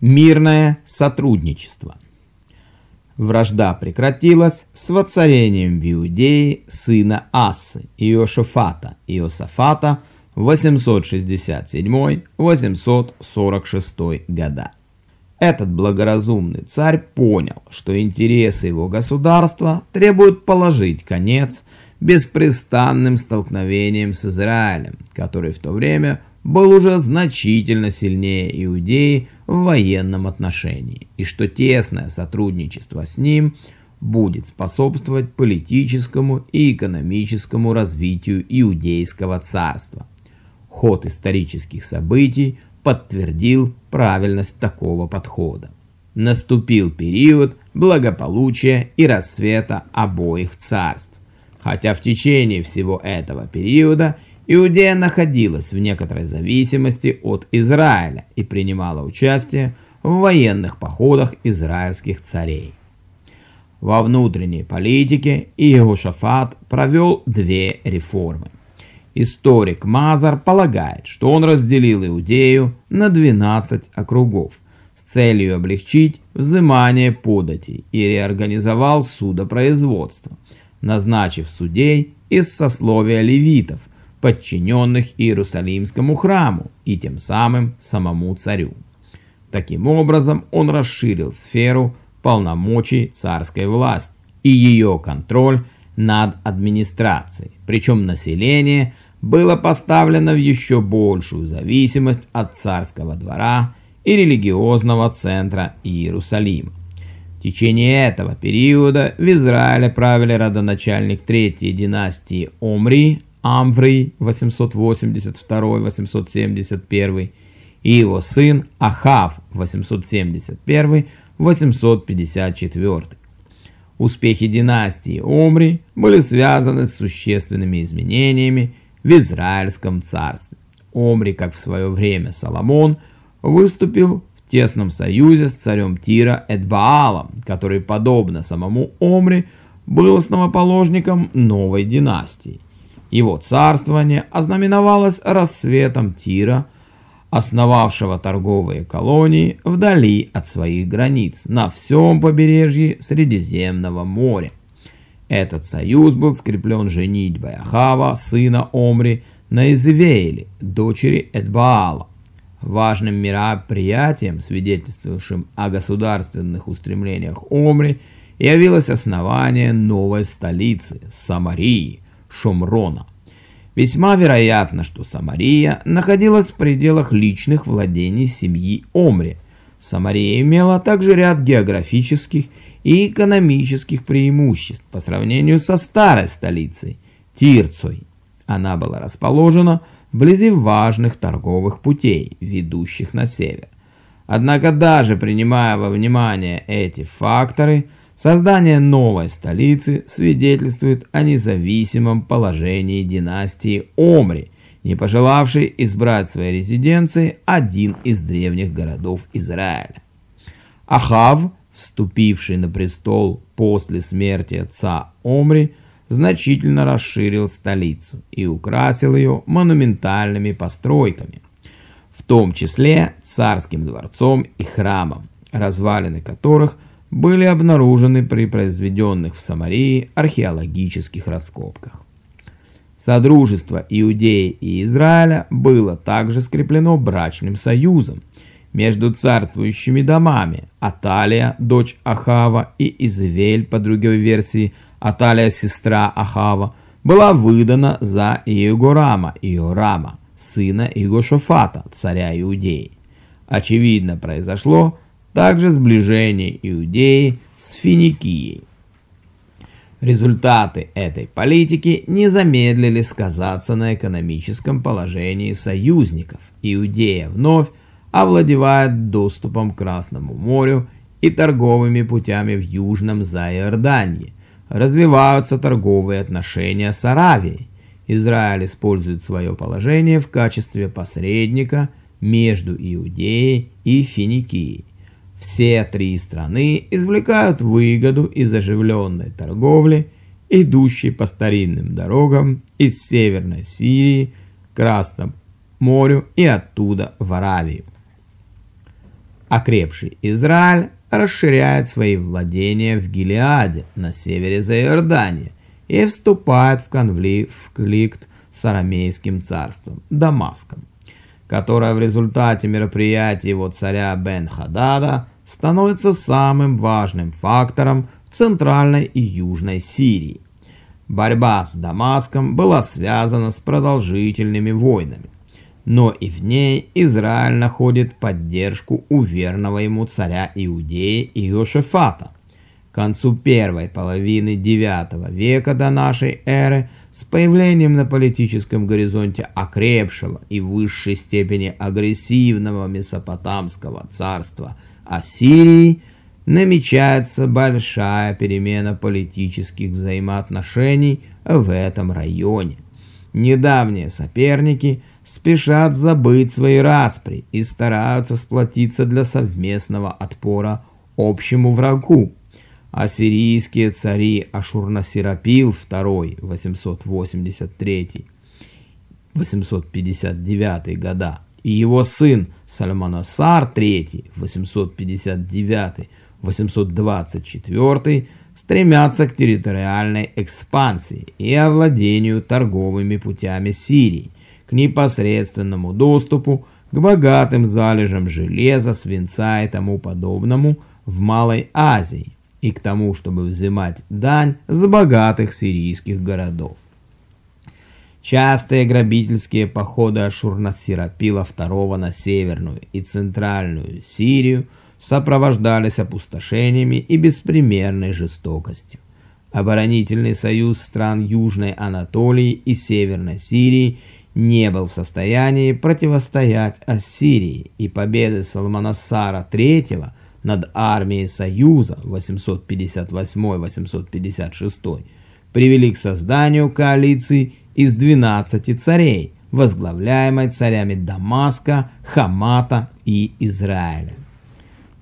Мирное сотрудничество. Вражда прекратилась с воцарением в Иудее сына Ассы, Иошафата, Иосафата, 867-846 года. Этот благоразумный царь понял, что интересы его государства требуют положить конец беспрестанным столкновениям с Израилем, который в то время был уже значительно сильнее Иудеи в военном отношении, и что тесное сотрудничество с ним будет способствовать политическому и экономическому развитию Иудейского царства. Ход исторических событий подтвердил правильность такого подхода. Наступил период благополучия и рассвета обоих царств. Хотя в течение всего этого периода Иудея находилась в некоторой зависимости от Израиля и принимала участие в военных походах израильских царей. Во внутренней политике Иегошафат провел две реформы. Историк Мазар полагает, что он разделил Иудею на 12 округов с целью облегчить взимание податей и реорганизовал судопроизводство, назначив судей из сословия левитов, подчиненных Иерусалимскому храму и тем самым самому царю. Таким образом, он расширил сферу полномочий царской власти и ее контроль над администрацией, причем население – было поставлено в еще большую зависимость от царского двора и религиозного центра Иерусалима. В течение этого периода в Израиле правили родоначальник третьей династии Омри, Амврий 882-871 и его сын Ахав 871-854. Успехи династии Омри были связаны с существенными изменениями в Израильском царстве. Омри, как в свое время Соломон, выступил в тесном союзе с царем Тира Эдбаалом, который, подобно самому Омри, был основоположником новой династии. Его царствование ознаменовалось рассветом Тира, основавшего торговые колонии вдали от своих границ на всем побережье Средиземного моря. Этот союз был скреплен женитьбой Ахава, сына Омри, на Изевейле, дочери Эдбаала. Важным мероприятием, свидетельствующим о государственных устремлениях Омри, явилось основание новой столицы – Самарии, Шомрона. Весьма вероятно, что Самария находилась в пределах личных владений семьи Омри. Самария имела также ряд географических и экономических преимуществ по сравнению со старой столицей Тирцой. Она была расположена вблизи важных торговых путей, ведущих на север. Однако даже принимая во внимание эти факторы, создание новой столицы свидетельствует о независимом положении династии Омри, не пожелавшей избрать своей резиденцией один из древних городов Израиля. Ахав вступивший на престол после смерти отца Омри, значительно расширил столицу и украсил ее монументальными постройками, в том числе царским дворцом и храмом, развалины которых были обнаружены при произведенных в Самарии археологических раскопках. Содружество Иудеи и Израиля было также скреплено брачным союзом – между царствующими домами Аталия, дочь Ахава, и Извель, по другой версии Аталия, сестра Ахава, была выдана за Иегорама, Иорама, сына Игошофата, царя Иудеи. Очевидно, произошло также сближение Иудеи с Финикией. Результаты этой политики не замедлили сказаться на экономическом положении союзников. Иудея вновь овладевает доступом к Красному морю и торговыми путями в Южном Заиордании. Развиваются торговые отношения с Аравией. Израиль использует свое положение в качестве посредника между Иудеей и Финикией. Все три страны извлекают выгоду из оживленной торговли, идущей по старинным дорогам из Северной Сирии к Красному морю и оттуда в Аравию. Окрепший Израиль расширяет свои владения в Гилеаде на севере за Иордания и вступает в конфликт с арамейским царством Дамаском, которое в результате мероприятий его царя Бен-Хадада становится самым важным фактором в Центральной и Южной Сирии. Борьба с Дамаском была связана с продолжительными войнами, но и в ней Израиль находит поддержку у верного ему царя Иудеи Иошефата. К концу первой половины IX века до нашей эры с появлением на политическом горизонте окрепшего и в высшей степени агрессивного Месопотамского царства Ассирии намечается большая перемена политических взаимоотношений в этом районе. Недавние соперники – спешат забыть свои распри и стараются сплотиться для совместного отпора общему врагу. Ассирийские цари Ашурнасирапил II 883-859 года и его сын Сальманосар III 859-824 стремятся к территориальной экспансии и овладению торговыми путями Сирии к непосредственному доступу к богатым залежам железа, свинца и тому подобному в Малой Азии и к тому, чтобы взимать дань с богатых сирийских городов. Частые грабительские походы Ашурнасирапила II на северную и центральную Сирию сопровождались опустошениями и беспримерной жестокостью. Оборонительный союз стран Южной Анатолии и Северной Сирии – не был в состоянии противостоять Ассирии, и победы Салманасара III над армией Союза 858-856 привели к созданию коалиции из 12 царей, возглавляемой царями Дамаска, Хамата и Израиля.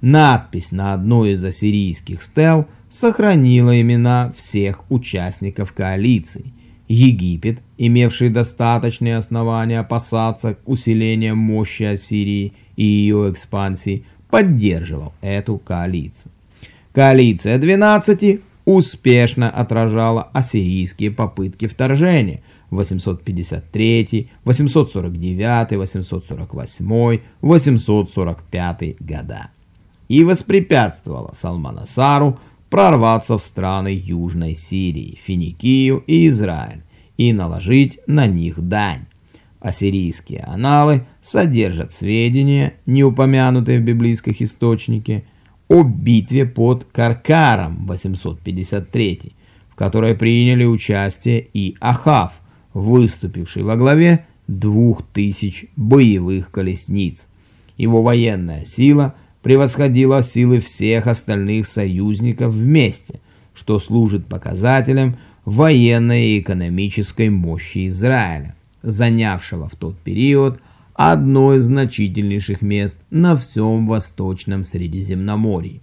Надпись на одной из ассирийских стел сохранила имена всех участников коалиции – Египет, имевший достаточные основания опасаться усиления мощи Ассирии и ее экспансии, поддерживал эту коалицию. Коалиция 12 успешно отражала ассирийские попытки вторжения 853, 849, 848, 845 года и воспрепятствовала Салманасару прорваться в страны Южной Сирии, Финикию и Израиль и наложить на них дань. Ассирийские аналы содержат сведения, не упомянутые в библейских источнике, о битве под Каркаром 853, в которой приняли участие и Ахав, выступивший во главе двух тысяч боевых колесниц. Его военная сила превосходила силы всех остальных союзников вместе, что служит показателем военной и экономической мощи Израиля, занявшего в тот период одно из значительнейших мест на всем Восточном Средиземноморье.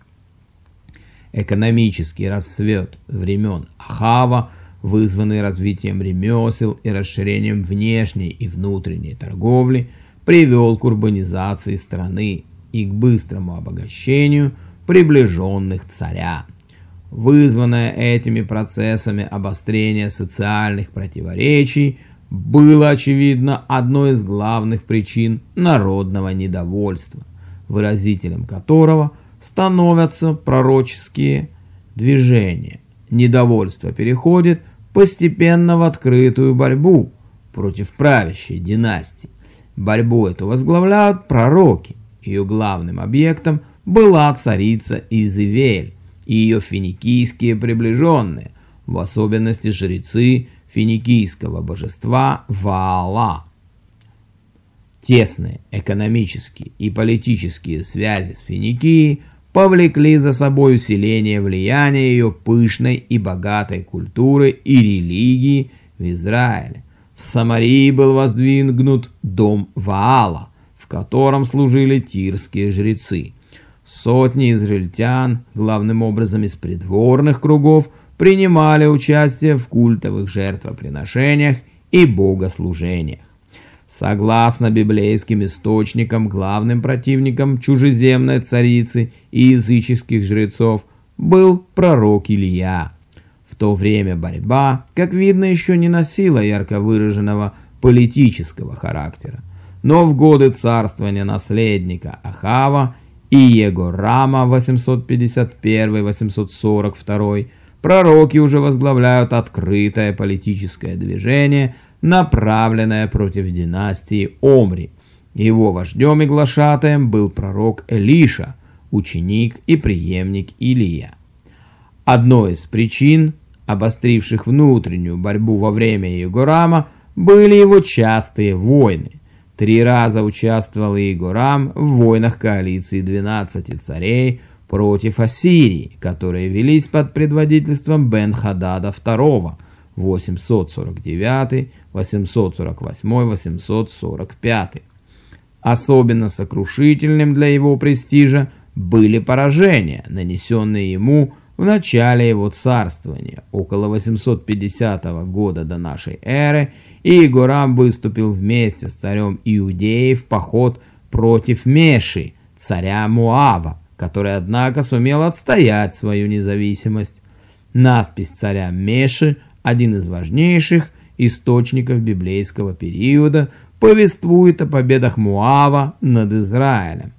Экономический расцвет времен Ахава, вызванный развитием ремесел и расширением внешней и внутренней торговли, привел к урбанизации страны и к быстрому обогащению приближенных царя. Вызванное этими процессами обострение социальных противоречий было, очевидно, одной из главных причин народного недовольства, выразителем которого становятся пророческие движения. Недовольство переходит постепенно в открытую борьбу против правящей династии. Борьбу эту возглавляют пророки, ее главным объектом была царица Изевель и ее финикийские приближенные, в особенности жрецы финикийского божества Ваала. Тесные экономические и политические связи с Финикией повлекли за собой усиление влияния ее пышной и богатой культуры и религии в Израиле. В Самарии был воздвигнут дом Ваала, котором служили тирские жрецы. Сотни израильтян, главным образом из придворных кругов, принимали участие в культовых жертвоприношениях и богослужениях. Согласно библейским источникам, главным противником чужеземной царицы и языческих жрецов был пророк Илья. В то время борьба, как видно, еще не носила ярко выраженного политического характера. Но в годы царствования наследника Ахава и Егорама 851-842 пророки уже возглавляют открытое политическое движение – направленная против династии Омри. Его вождем и глашатаем был пророк Элиша, ученик и преемник Илия. Одной из причин, обостривших внутреннюю борьбу во время Егорама, были его частые войны. Три раза участвовал Егорам в войнах коалиции 12 царей против Ассирии, которые велись под предводительством Бен-Хадада II – 849, 848, 845. Особенно сокрушительным для его престижа были поражения, нанесенные ему в начале его царствования, около 850 года до нашей эры, и Егорам выступил вместе с царем Иудеи в поход против Меши, царя Муава, который, однако, сумел отстоять свою независимость. Надпись царя Меши – один из важнейших источников библейского периода, повествует о победах Муава над Израилем.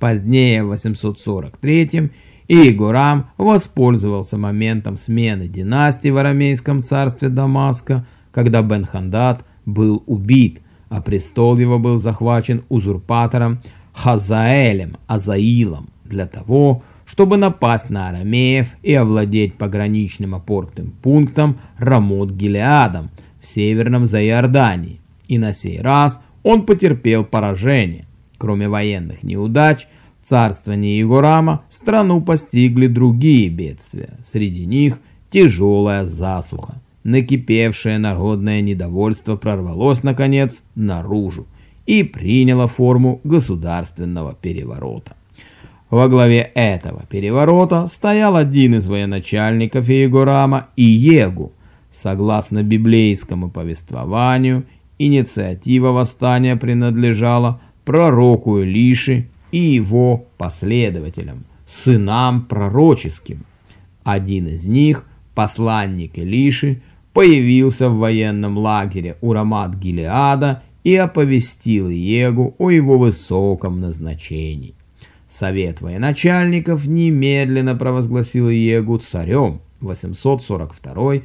Позднее, в 843 Иегорам воспользовался моментом смены династии в арамейском царстве Дамаска, когда Бен-Хандад был убит, а престол его был захвачен узурпатором Хазаэлем Азаилом для того, чтобы напасть на арамеев и овладеть пограничным опорным пунктом Рамот-Гилеадом в северном Заиордании. И на сей раз он потерпел поражение. Кроме военных неудач, в царствовании Егорама страну постигли другие бедствия. Среди них тяжелая засуха. Накипевшее народное недовольство прорвалось, наконец, наружу и приняло форму государственного переворота. Во главе этого переворота стоял один из военачальников Иегорама Иегу. Согласно библейскому повествованию, инициатива восстания принадлежала пророку Илиши и его последователям, сынам пророческим. Один из них, посланник Илиши, появился в военном лагере у Рамат-Гилеада и оповестил Иегу о его высоком назначении. Совет военачальников немедленно провозгласил Егу царем 842-814.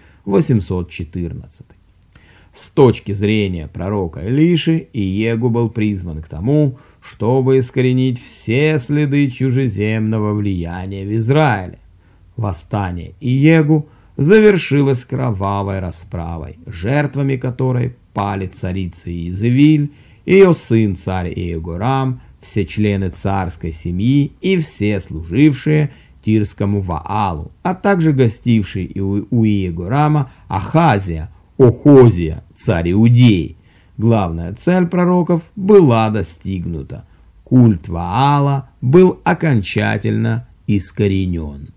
С точки зрения пророка Илиши, Иегу был призван к тому, чтобы искоренить все следы чужеземного влияния в Израиле. Восстание Иегу завершилось кровавой расправой, жертвами которой пали царица Изевиль, ее сын царь Иегорам, все члены царской семьи и все служившие Тирскому Ваалу, а также гостивший у Иегорама Ахазия, Охозия, царь Иудеи. Главная цель пророков была достигнута. Культ Ваала был окончательно искоренен.